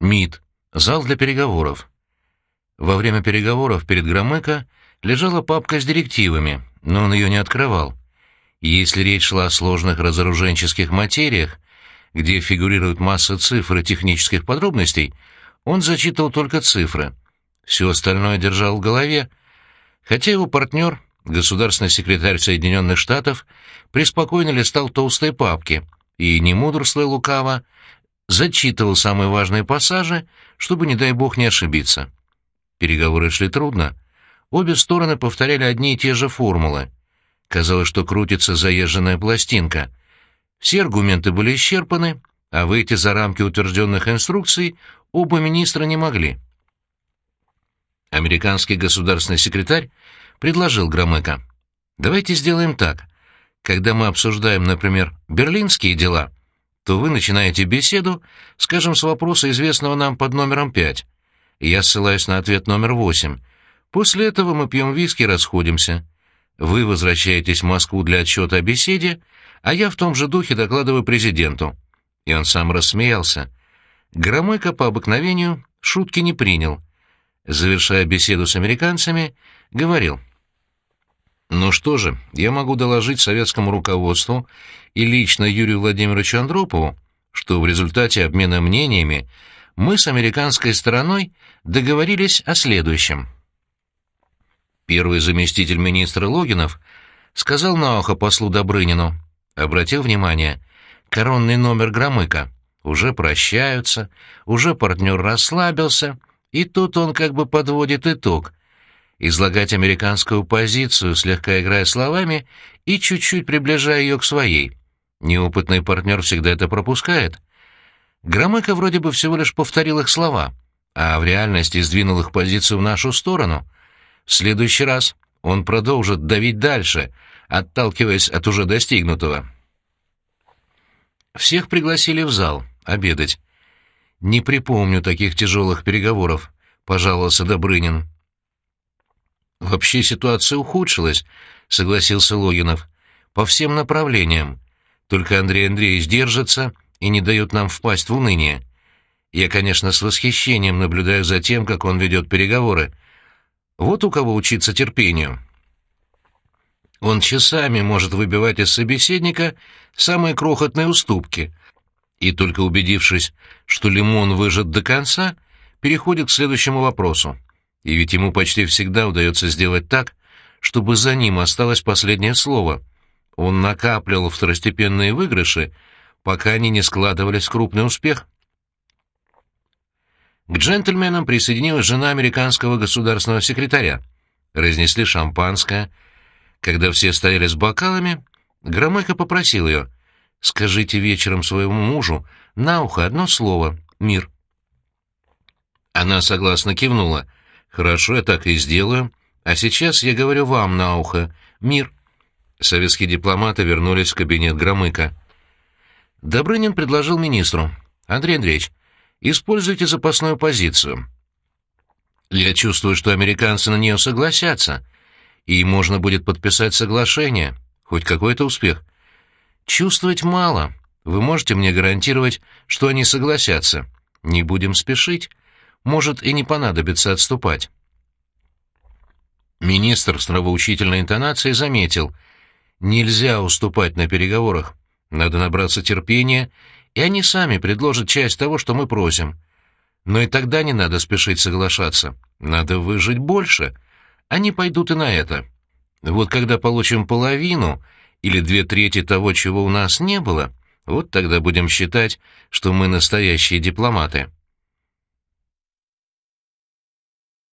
МИД. Зал для переговоров. Во время переговоров перед Громыко лежала папка с директивами, но он ее не открывал. Если речь шла о сложных разоруженческих материях, где фигурирует масса цифр и технических подробностей, он зачитывал только цифры. Все остальное держал в голове, хотя его партнер, государственный секретарь Соединенных Штатов, преспокойно листал толстые папки и, не мудрствуя лукаво, зачитывал самые важные пассажи, чтобы, не дай бог, не ошибиться. Переговоры шли трудно. Обе стороны повторяли одни и те же формулы. Казалось, что крутится заезженная пластинка. Все аргументы были исчерпаны, а выйти за рамки утвержденных инструкций оба министра не могли. Американский государственный секретарь предложил Громыко. «Давайте сделаем так. Когда мы обсуждаем, например, берлинские дела, то вы начинаете беседу, скажем, с вопроса, известного нам под номером 5. Я ссылаюсь на ответ номер 8. После этого мы пьем виски и расходимся. Вы возвращаетесь в Москву для отчета о беседе, а я в том же духе докладываю президенту». И он сам рассмеялся. Громыко по обыкновению шутки не принял. Завершая беседу с американцами, говорил. «Ну что же, я могу доложить советскому руководству и лично Юрию Владимировичу Андропову, что в результате обмена мнениями мы с американской стороной договорились о следующем». Первый заместитель министра Логинов сказал на ухо послу Добрынину, обратил внимание, коронный номер Громыка, уже прощаются, уже партнер расслабился, и тут он как бы подводит итог. Излагать американскую позицию, слегка играя словами и чуть-чуть приближая ее к своей. Неопытный партнер всегда это пропускает. Громыко вроде бы всего лишь повторил их слова, а в реальности сдвинул их позицию в нашу сторону — в следующий раз он продолжит давить дальше, отталкиваясь от уже достигнутого. Всех пригласили в зал обедать. «Не припомню таких тяжелых переговоров», — пожаловался Добрынин. «Вообще ситуация ухудшилась», — согласился Логинов. «По всем направлениям. Только Андрей Андреевич держится и не дает нам впасть в уныние. Я, конечно, с восхищением наблюдаю за тем, как он ведет переговоры, вот у кого учиться терпению. Он часами может выбивать из собеседника самые крохотные уступки, и только убедившись, что лимон выжат до конца, переходит к следующему вопросу. И ведь ему почти всегда удается сделать так, чтобы за ним осталось последнее слово. Он накапливал второстепенные выигрыши, пока они не складывались в крупный успех. К джентльменам присоединилась жена американского государственного секретаря. Разнесли шампанское. Когда все стояли с бокалами, Громыко попросил ее «Скажите вечером своему мужу на ухо одно слово «мир». Она согласно кивнула. «Хорошо, я так и сделаю. А сейчас я говорю вам на ухо «мир». Советские дипломаты вернулись в кабинет Громыка. Добрынин предложил министру. «Андрей Андреевич, Используйте запасную позицию. Я чувствую, что американцы на нее согласятся, и можно будет подписать соглашение, хоть какой-то успех. Чувствовать мало. Вы можете мне гарантировать, что они согласятся. Не будем спешить. Может, и не понадобится отступать. Министр с нравоучительной интонацией заметил, нельзя уступать на переговорах, надо набраться терпения и они сами предложат часть того, что мы просим. Но и тогда не надо спешить соглашаться. Надо выжить больше. Они пойдут и на это. Вот когда получим половину или две трети того, чего у нас не было, вот тогда будем считать, что мы настоящие дипломаты.